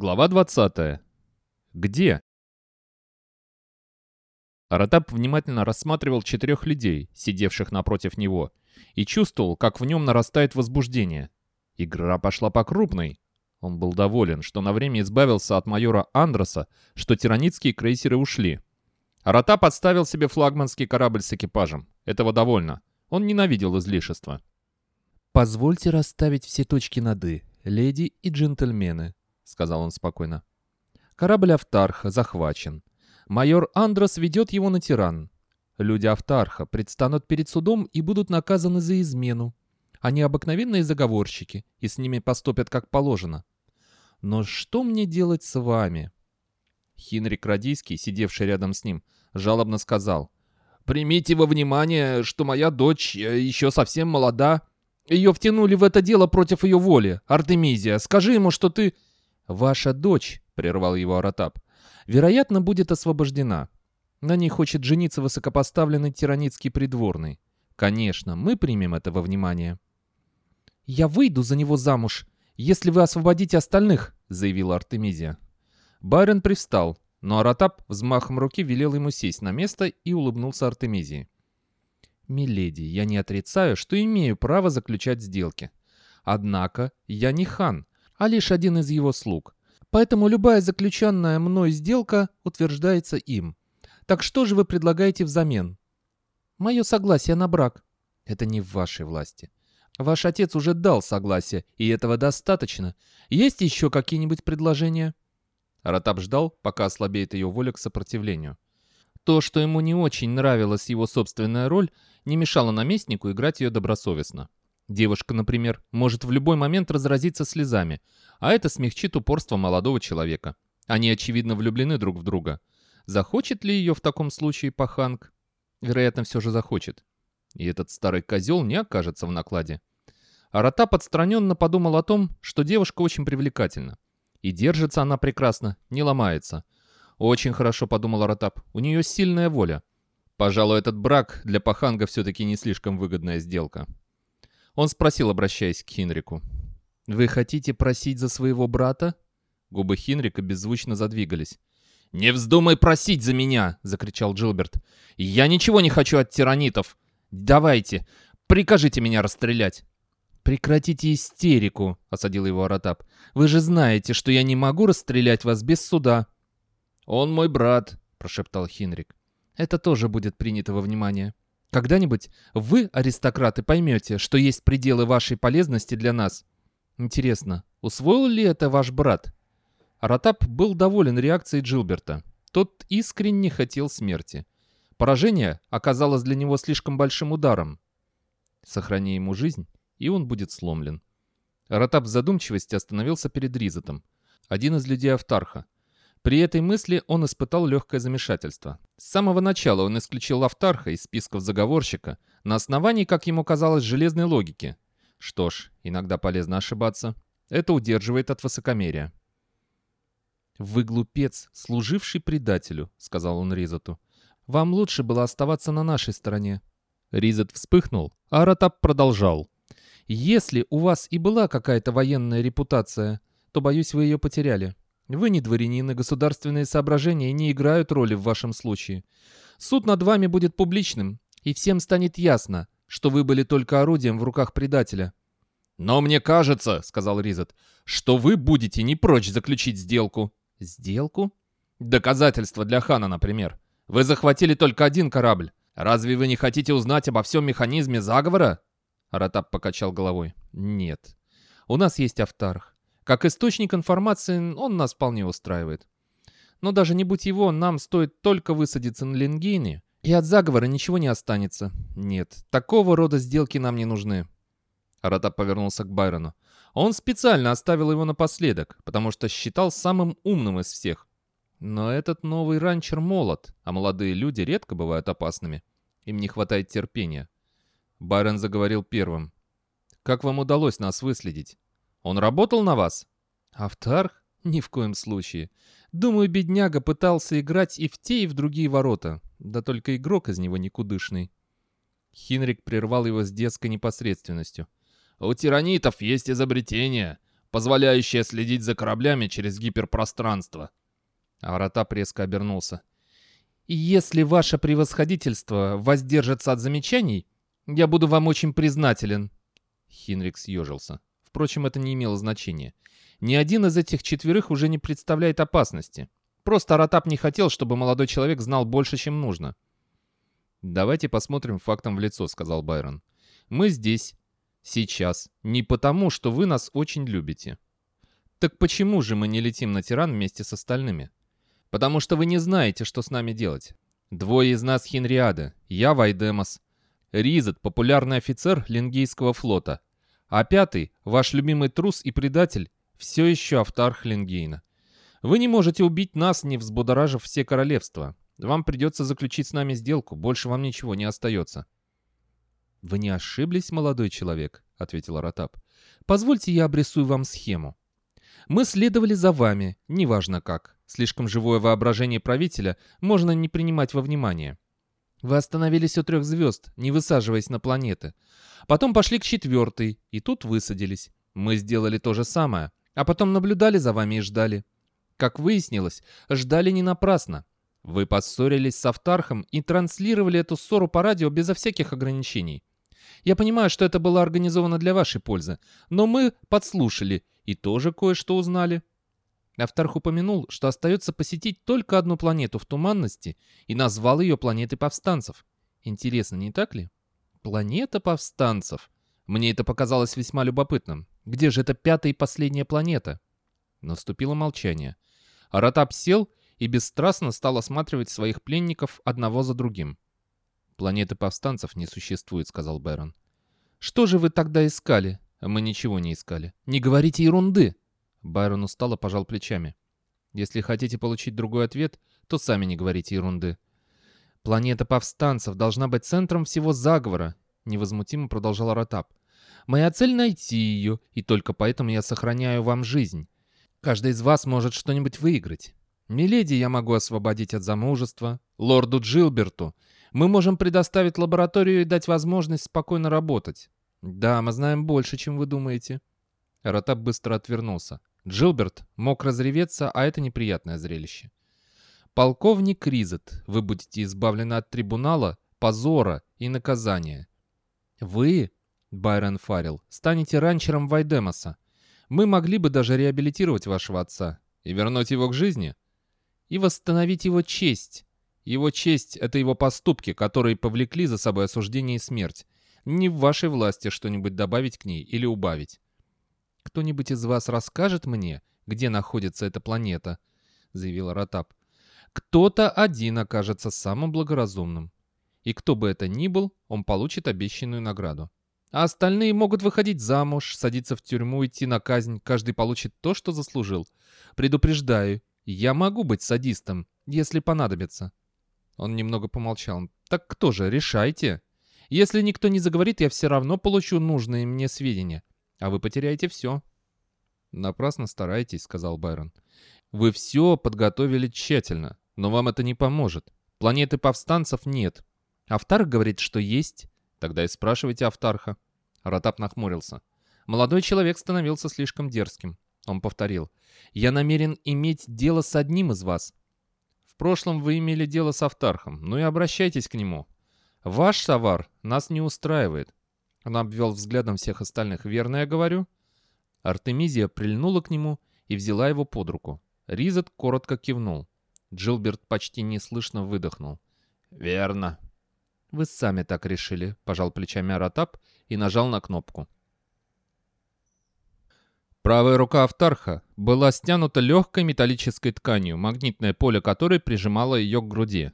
Глава 20. Где? Аратап внимательно рассматривал четырех людей, сидевших напротив него, и чувствовал, как в нем нарастает возбуждение. Игра пошла по крупной. Он был доволен, что на время избавился от майора Андроса, что тираницкие крейсеры ушли. Аратап отставил себе флагманский корабль с экипажем. Этого довольно. Он ненавидел излишества. «Позвольте расставить все точки над «и», леди и джентльмены», — сказал он спокойно. «Корабль Автарха захвачен. Майор Андрос ведет его на тиран. Люди Автарха предстанут перед судом и будут наказаны за измену. Они обыкновенные заговорщики, и с ними поступят как положено. Но что мне делать с вами?» Хинрик Радийский, сидевший рядом с ним, жалобно сказал. «Примите во внимание, что моя дочь э, еще совсем молода. Ее втянули в это дело против ее воли. Артемизия, скажи ему, что ты...» «Ваша дочь», — прервал его Аратап, — «вероятно, будет освобождена. На ней хочет жениться высокопоставленный тираницкий придворный. Конечно, мы примем это во внимание». «Я выйду за него замуж, если вы освободите остальных», — заявила Артемизия. Байрон привстал, но Аратап взмахом руки велел ему сесть на место и улыбнулся Артемизии. «Миледи, я не отрицаю, что имею право заключать сделки. Однако я не хан, а лишь один из его слуг. Поэтому любая заключенная мной сделка утверждается им. Так что же вы предлагаете взамен? Мое согласие на брак. Это не в вашей власти. Ваш отец уже дал согласие, и этого достаточно. Есть еще какие-нибудь предложения?» Ратап ждал, пока ослабеет ее воля к сопротивлению. То, что ему не очень нравилась его собственная роль, не мешало наместнику играть ее добросовестно. Девушка, например, может в любой момент разразиться слезами, а это смягчит упорство молодого человека. Они, очевидно, влюблены друг в друга. Захочет ли ее в таком случае Паханг? Вероятно, все же захочет. И этот старый козел не окажется в накладе. Арата подстраненно подумал о том, что девушка очень привлекательна. И держится она прекрасно, не ломается. Очень хорошо подумал Аратап, у нее сильная воля. Пожалуй, этот брак для Паханга все-таки не слишком выгодная сделка. Он спросил, обращаясь к Хинрику. «Вы хотите просить за своего брата?» Губы Хинрика беззвучно задвигались. «Не вздумай просить за меня!» — закричал Джилберт. «Я ничего не хочу от тиранитов! Давайте, прикажите меня расстрелять!» «Прекратите истерику!» — осадил его Аратап. «Вы же знаете, что я не могу расстрелять вас без суда!» «Он мой брат!» — прошептал Хинрик. «Это тоже будет принято во внимание. Когда-нибудь вы, аристократы, поймете, что есть пределы вашей полезности для нас. Интересно, усвоил ли это ваш брат?» Аратап был доволен реакцией Джилберта. Тот искренне хотел смерти. Поражение оказалось для него слишком большим ударом. Сохрани ему жизнь, и он будет сломлен. Ротап в задумчивости остановился перед Ризотом, один из людей Автарха. При этой мысли он испытал легкое замешательство. С самого начала он исключил Автарха из списков заговорщика на основании, как ему казалось, железной логики. Что ж, иногда полезно ошибаться. Это удерживает от высокомерия. «Вы глупец, служивший предателю», — сказал он Ризоту. «Вам лучше было оставаться на нашей стороне». Ризот вспыхнул, а Ротап продолжал. Если у вас и была какая-то военная репутация, то, боюсь, вы ее потеряли. Вы не дворянин, государственные соображения не играют роли в вашем случае. Суд над вами будет публичным, и всем станет ясно, что вы были только орудием в руках предателя. «Но мне кажется, — сказал Ризет, — что вы будете не прочь заключить сделку». «Сделку?» «Доказательства для хана, например. Вы захватили только один корабль. Разве вы не хотите узнать обо всем механизме заговора?» Аратап покачал головой. «Нет. У нас есть Автарх. Как источник информации он нас вполне устраивает. Но даже не будь его, нам стоит только высадиться на Ленгейне, и от заговора ничего не останется. Нет, такого рода сделки нам не нужны». Аратап повернулся к Байрону. Он специально оставил его напоследок, потому что считал самым умным из всех. Но этот новый ранчер молод, а молодые люди редко бывают опасными. Им не хватает терпения. Байрон заговорил первым. «Как вам удалось нас выследить? Он работал на вас?» «Автарх? Ни в коем случае. Думаю, бедняга пытался играть и в те, и в другие ворота. Да только игрок из него никудышный». Хинрик прервал его с детской непосредственностью. «У тиранитов есть изобретение. позволяющая следить за кораблями через гиперпространство. Аратап резко обернулся. «И если ваше превосходительство воздержится от замечаний, я буду вам очень признателен». Хинрик съежился. Впрочем, это не имело значения. Ни один из этих четверых уже не представляет опасности. Просто Аратап не хотел, чтобы молодой человек знал больше, чем нужно. «Давайте посмотрим фактом в лицо», — сказал Байрон. «Мы здесь, сейчас, не потому, что вы нас очень любите». «Так почему же мы не летим на тиран вместе с остальными?» «Потому что вы не знаете, что с нами делать. Двое из нас Хенриада, я Вайдемос, Ризет — популярный офицер Лингейского флота, а пятый, ваш любимый трус и предатель, все еще автарх Лингейна. Вы не можете убить нас, не взбудоражив все королевства. Вам придется заключить с нами сделку, больше вам ничего не остается». «Вы не ошиблись, молодой человек», — ответил Ротап. «Позвольте я обрисую вам схему. Мы следовали за вами, неважно как. Слишком живое воображение правителя можно не принимать во внимание. Вы остановились у трех звезд, не высаживаясь на планеты. Потом пошли к четвертой, и тут высадились. Мы сделали то же самое, а потом наблюдали за вами и ждали. Как выяснилось, ждали не напрасно. Вы поссорились с Автархом и транслировали эту ссору по радио безо всяких ограничений. Я понимаю, что это было организовано для вашей пользы, но мы подслушали и тоже кое-что узнали. Автарх упомянул, что остается посетить только одну планету в туманности и назвал ее планетой повстанцев. Интересно, не так ли? Планета повстанцев. Мне это показалось весьма любопытным. Где же эта пятая и последняя планета? Наступило молчание. Аратап сел и бесстрастно стал осматривать своих пленников одного за другим. «Планеты повстанцев не существует», — сказал Бэрон. «Что же вы тогда искали?» «Мы ничего не искали». «Не говорите ерунды!» Байрон устало пожал плечами. «Если хотите получить другой ответ, то сами не говорите ерунды». «Планета повстанцев должна быть центром всего заговора», — невозмутимо продолжал Ротап. «Моя цель — найти ее, и только поэтому я сохраняю вам жизнь. Каждый из вас может что-нибудь выиграть. Миледи я могу освободить от замужества, лорду Джилберту. Мы можем предоставить лабораторию и дать возможность спокойно работать. Да, мы знаем больше, чем вы думаете». Ротап быстро отвернулся. Джилберт мог разреветься, а это неприятное зрелище. «Полковник Ризет, вы будете избавлены от трибунала, позора и наказания. Вы, Байрон Фаррелл, станете ранчером Вайдемоса. Мы могли бы даже реабилитировать вашего отца и вернуть его к жизни, и восстановить его честь. Его честь — это его поступки, которые повлекли за собой осуждение и смерть. Не в вашей власти что-нибудь добавить к ней или убавить. «Кто-нибудь из вас расскажет мне, где находится эта планета?» — заявила Ротап. «Кто-то один окажется самым благоразумным. И кто бы это ни был, он получит обещанную награду. А остальные могут выходить замуж, садиться в тюрьму, идти на казнь. Каждый получит то, что заслужил. Предупреждаю, я могу быть садистом, если понадобится». Он немного помолчал. «Так кто же, решайте. Если никто не заговорит, я все равно получу нужные мне сведения а вы потеряете все». «Напрасно стараетесь», — сказал Байрон. «Вы все подготовили тщательно, но вам это не поможет. Планеты повстанцев нет. Автарх говорит, что есть. Тогда и спрашивайте Автарха». Ротап нахмурился. Молодой человек становился слишком дерзким. Он повторил. «Я намерен иметь дело с одним из вас. В прошлом вы имели дело с Автархом, ну и обращайтесь к нему. Ваш товар нас не устраивает. Он обвел взглядом всех остальных. «Верно я говорю?» Артемизия прильнула к нему и взяла его под руку. Ризет коротко кивнул. Джилберт почти неслышно выдохнул. «Верно». «Вы сами так решили», — пожал плечами Аратап и нажал на кнопку. Правая рука Автарха была стянута легкой металлической тканью, магнитное поле которой прижимало ее к груди.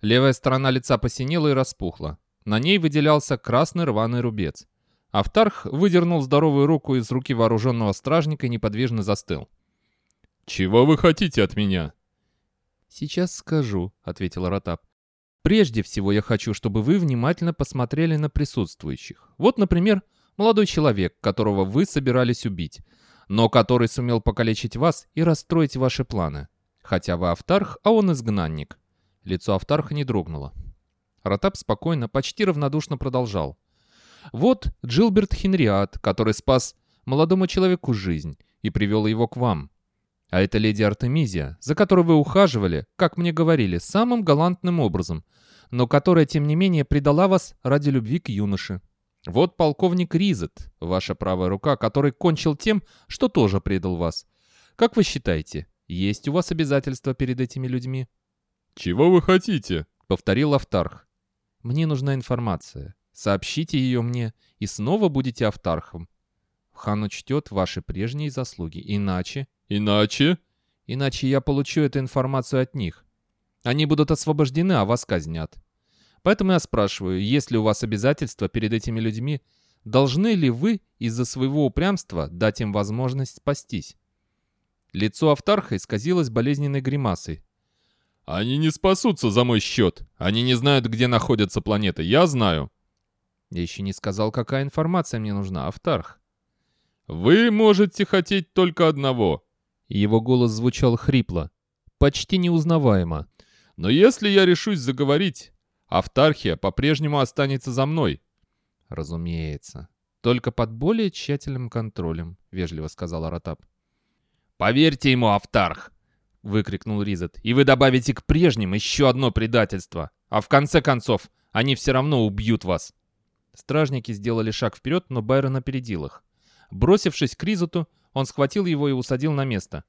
Левая сторона лица посинела и распухла. На ней выделялся красный рваный рубец. Автарх выдернул здоровую руку из руки вооруженного стражника и неподвижно застыл. «Чего вы хотите от меня?» «Сейчас скажу», — ответил Ротап. «Прежде всего я хочу, чтобы вы внимательно посмотрели на присутствующих. Вот, например, молодой человек, которого вы собирались убить, но который сумел покалечить вас и расстроить ваши планы. Хотя вы Автарх, а он изгнанник». Лицо Автарха не дрогнуло. Ротап спокойно, почти равнодушно продолжал. Вот Джилберт Хенриат, который спас молодому человеку жизнь и привел его к вам. А это леди Артемизия, за которой вы ухаживали, как мне говорили, самым галантным образом, но которая, тем не менее, предала вас ради любви к юноше. Вот полковник Ризет, ваша правая рука, который кончил тем, что тоже предал вас. Как вы считаете, есть у вас обязательства перед этими людьми?» «Чего вы хотите?» — повторил Автарх. «Мне нужна информация. Сообщите ее мне, и снова будете Автархом. Хан учтет ваши прежние заслуги. Иначе...» «Иначе?» «Иначе я получу эту информацию от них. Они будут освобождены, а вас казнят. Поэтому я спрашиваю, есть ли у вас обязательства перед этими людьми, должны ли вы из-за своего упрямства дать им возможность спастись? Лицо Автарха исказилось болезненной гримасой. «Они не спасутся за мой счет. Они не знают, где находятся планеты. Я знаю». Я еще не сказал, какая информация мне нужна, Автарх. «Вы можете хотеть только одного». Его голос звучал хрипло, почти неузнаваемо. «Но если я решусь заговорить, Автархия по-прежнему останется за мной». «Разумеется. Только под более тщательным контролем», — вежливо сказал Аратап. «Поверьте ему, Автарх!» — выкрикнул Ризет. «И вы добавите к прежним еще одно предательство. А в конце концов, они все равно убьют вас». Стражники сделали шаг вперед, но Байрон опередил их. Бросившись к Ризету, он схватил его и усадил на место.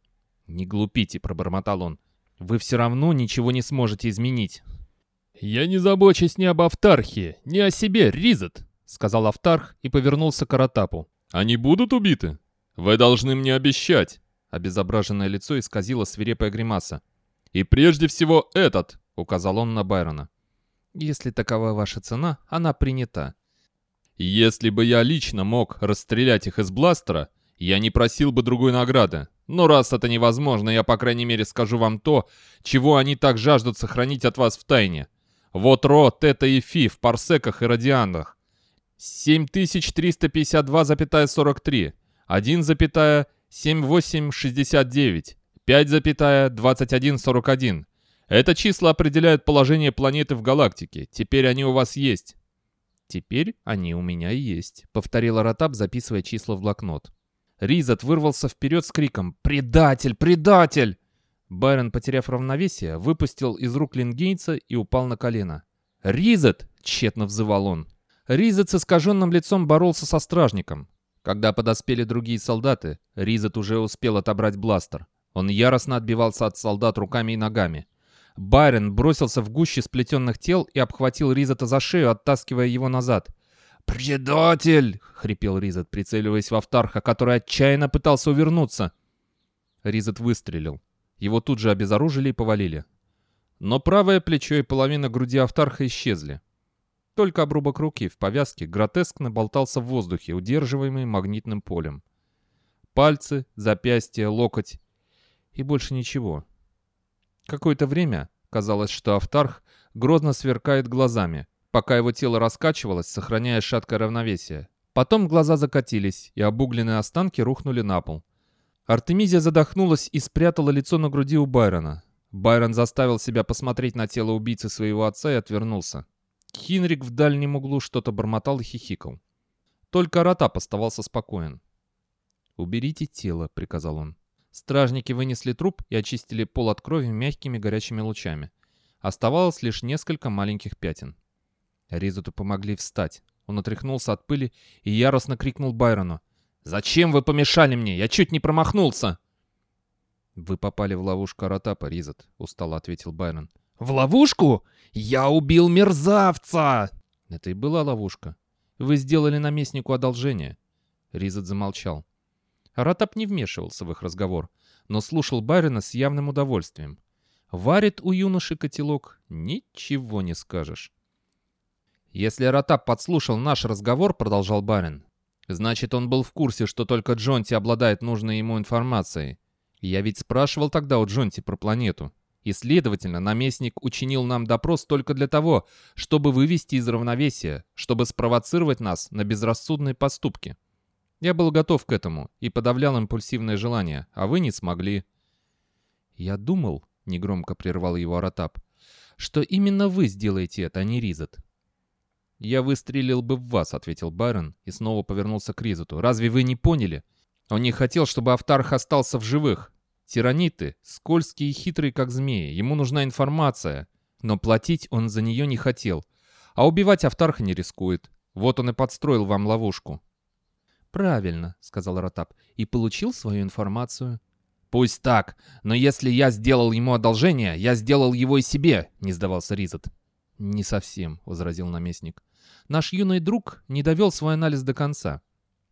«Не глупите», — пробормотал он. «Вы все равно ничего не сможете изменить. «Я не забочусь ни об Автархе, ни о себе, Ризет», — сказал Автарх и повернулся к Аратапу. «Они будут убиты? Вы должны мне обещать». Обезображенное лицо исказило свирепая гримаса. «И прежде всего этот», — указал он на Байрона. «Если такова ваша цена, она принята». «Если бы я лично мог расстрелять их из бластера, я не просил бы другой награды. Но раз это невозможно, я, по крайней мере, скажу вам то, чего они так жаждут сохранить от вас в тайне. Вот ро, тета и фи в парсеках и радианах. 7352,43, 1,7869, 5,2141. Это числа определяют положение планеты в галактике. Теперь они у вас есть. «Теперь они у меня есть», — повторила Ротап, записывая числа в блокнот. Ризат вырвался вперед с криком «Предатель! Предатель!» Байрон, потеряв равновесие, выпустил из рук Лингейнца и упал на колено. «Ризет!» — тщетно взывал он. Ризет с искаженным лицом боролся со стражником. Когда подоспели другие солдаты, Ризет уже успел отобрать бластер. Он яростно отбивался от солдат руками и ногами. Байрон бросился в гуще сплетенных тел и обхватил Ризета за шею, оттаскивая его назад. «Предатель!» — хрипел Ризет, прицеливаясь в Автарха, который отчаянно пытался увернуться. Ризет выстрелил. Его тут же обезоружили и повалили. Но правое плечо и половина груди Автарха исчезли. Только обрубок руки в повязке гротескно болтался в воздухе, удерживаемый магнитным полем. Пальцы, запястье, локоть и больше ничего. Какое-то время казалось, что Автарх грозно сверкает глазами, пока его тело раскачивалось, сохраняя шаткое равновесие. Потом глаза закатились, и обугленные останки рухнули на пол. Артемизия задохнулась и спрятала лицо на груди у Байрона. Байрон заставил себя посмотреть на тело убийцы своего отца и отвернулся. Хинрик в дальнем углу что-то бормотал и хихикал. Только Ротап оставался спокоен. «Уберите тело», — приказал он. Стражники вынесли труп и очистили пол от крови мягкими горячими лучами. Оставалось лишь несколько маленьких пятен. Ризуту помогли встать. Он отряхнулся от пыли и яростно крикнул Байрону. «Зачем вы помешали мне? Я чуть не промахнулся!» «Вы попали в ловушку Аратапа, Ризат», — устало ответил Байрон. «В ловушку? Я убил мерзавца!» Это и была ловушка. Вы сделали наместнику одолжение. Ризат замолчал. Аратап не вмешивался в их разговор, но слушал Байрона с явным удовольствием. Варит у юноши котелок, ничего не скажешь. «Если Аратап подслушал наш разговор», — продолжал барин, Значит, он был в курсе, что только Джонти обладает нужной ему информацией. Я ведь спрашивал тогда у Джонти про планету. И, следовательно, наместник учинил нам допрос только для того, чтобы вывести из равновесия, чтобы спровоцировать нас на безрассудные поступки. Я был готов к этому и подавлял импульсивное желание, а вы не смогли. Я думал, — негромко прервал его Аратап, — что именно вы сделаете это, а не Ризет. «Я выстрелил бы в вас», — ответил Байрон и снова повернулся к Ризоту. «Разве вы не поняли? Он не хотел, чтобы Автарх остался в живых. Тираниты, скользкие и хитрые, как змеи. Ему нужна информация. Но платить он за нее не хотел. А убивать Автарха не рискует. Вот он и подстроил вам ловушку». «Правильно», — сказал Ротап, — «и получил свою информацию». «Пусть так, но если я сделал ему одолжение, я сделал его и себе», — не сдавался Ризот. «Не совсем», — возразил наместник. «Наш юный друг не довел свой анализ до конца.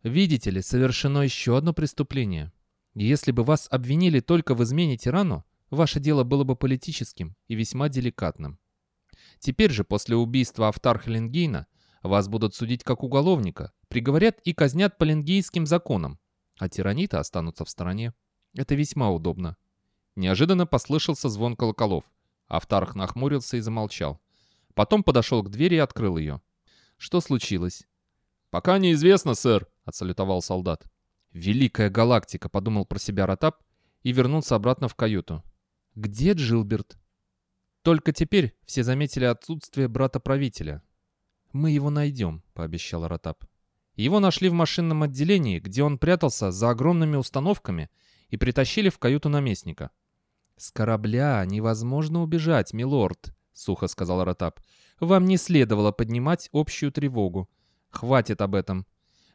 Видите ли, совершено еще одно преступление. Если бы вас обвинили только в измене тирану, ваше дело было бы политическим и весьма деликатным. Теперь же, после убийства Автарха Ленгейна, вас будут судить как уголовника, приговорят и казнят по ленгейским законам, а тираниты останутся в стороне. Это весьма удобно». Неожиданно послышался звон колоколов. Автарх нахмурился и замолчал. Потом подошел к двери и открыл ее. «Что случилось?» «Пока неизвестно, сэр», — отсалютовал солдат. «Великая галактика», — подумал про себя Ротап и вернулся обратно в каюту. «Где Джилберт?» Только теперь все заметили отсутствие брата-правителя. «Мы его найдем», — пообещал Ротап. Его нашли в машинном отделении, где он прятался за огромными установками, и притащили в каюту наместника. «С корабля невозможно убежать, милорд», — сухо сказал Ротап. «Вам не следовало поднимать общую тревогу. Хватит об этом.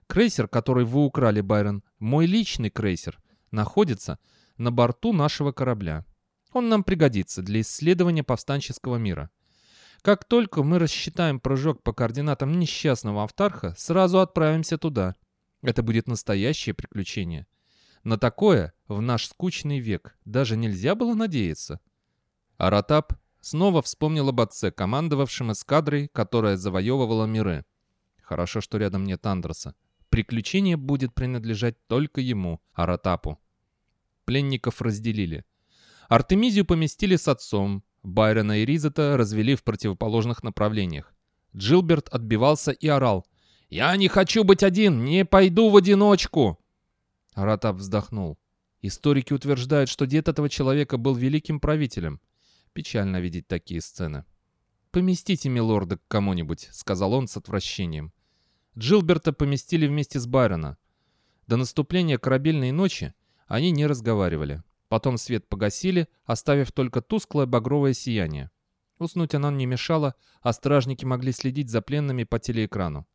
Крейсер, который вы украли, Байрон, мой личный крейсер, находится на борту нашего корабля. Он нам пригодится для исследования повстанческого мира. Как только мы рассчитаем прыжок по координатам несчастного Автарха, сразу отправимся туда. Это будет настоящее приключение. На такое в наш скучный век даже нельзя было надеяться». Аратап Снова вспомнил об отце, командовавшем эскадрой, которая завоевывала миры. Хорошо, что рядом нет Андроса. Приключение будет принадлежать только ему, Аратапу. Пленников разделили. Артемизию поместили с отцом, Байрона и Ризета развели в противоположных направлениях. Джилберт отбивался и орал. «Я не хочу быть один! Не пойду в одиночку!» Аратап вздохнул. Историки утверждают, что дед этого человека был великим правителем. Печально видеть такие сцены. «Поместите милорда к кому-нибудь», — сказал он с отвращением. Джилберта поместили вместе с Байрона. До наступления корабельной ночи они не разговаривали. Потом свет погасили, оставив только тусклое багровое сияние. Уснуть она не мешала, а стражники могли следить за пленными по телеэкрану.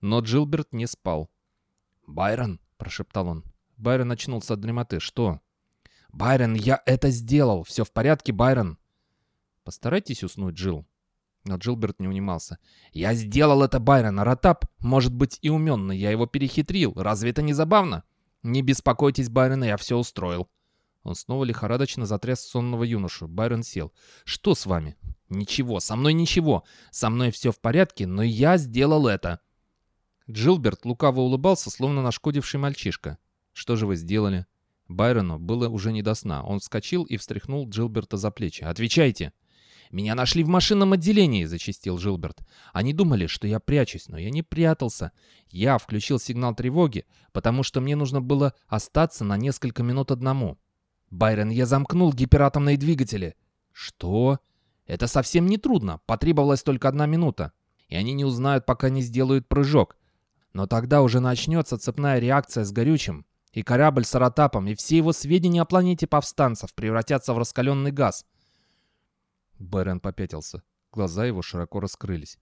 Но Джилберт не спал. «Байрон», — прошептал он. Байрон очнулся от дремоты. «Что?» «Байрон, я это сделал! Все в порядке, Байрон!» Постарайтесь уснуть, Джилл. Но Джилберт не унимался. «Я сделал это, Байрон, Ротап, может быть, и умен, но я его перехитрил. Разве это не забавно?» «Не беспокойтесь, Байрон, я все устроил». Он снова лихорадочно затряс сонного юношу. Байрон сел. «Что с вами?» «Ничего, со мной ничего. Со мной все в порядке, но я сделал это». Джилберт лукаво улыбался, словно нашкодивший мальчишка. «Что же вы сделали?» Байрону было уже не до сна. Он вскочил и встряхнул Джилберта за плечи. «Отвечайте!» «Меня нашли в машинном отделении», — зачистил Жилберт. «Они думали, что я прячусь, но я не прятался. Я включил сигнал тревоги, потому что мне нужно было остаться на несколько минут одному. Байрон, я замкнул гиператомные двигатели». «Что?» «Это совсем не трудно. Потребовалась только одна минута. И они не узнают, пока не сделают прыжок. Но тогда уже начнется цепная реакция с горючим, и корабль с Аратапом, и все его сведения о планете повстанцев превратятся в раскаленный газ». Бэрон попятился. Глаза его широко раскрылись.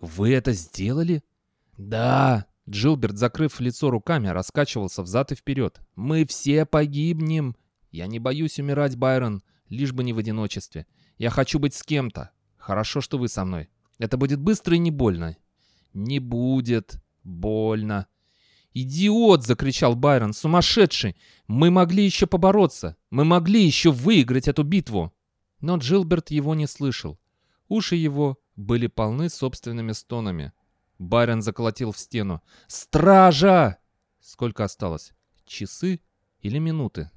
«Вы это сделали?» «Да!» Джилберт, закрыв лицо руками, раскачивался взад и вперед. «Мы все погибнем!» «Я не боюсь умирать, Байрон, лишь бы не в одиночестве. Я хочу быть с кем-то. Хорошо, что вы со мной. Это будет быстро и не больно». «Не будет больно». «Идиот!» — закричал Байрон. «Сумасшедший! Мы могли еще побороться! Мы могли еще выиграть эту битву!» Но Джилберт его не слышал. Уши его были полны собственными стонами. Байрон заколотил в стену. «Стража!» Сколько осталось? Часы или минуты?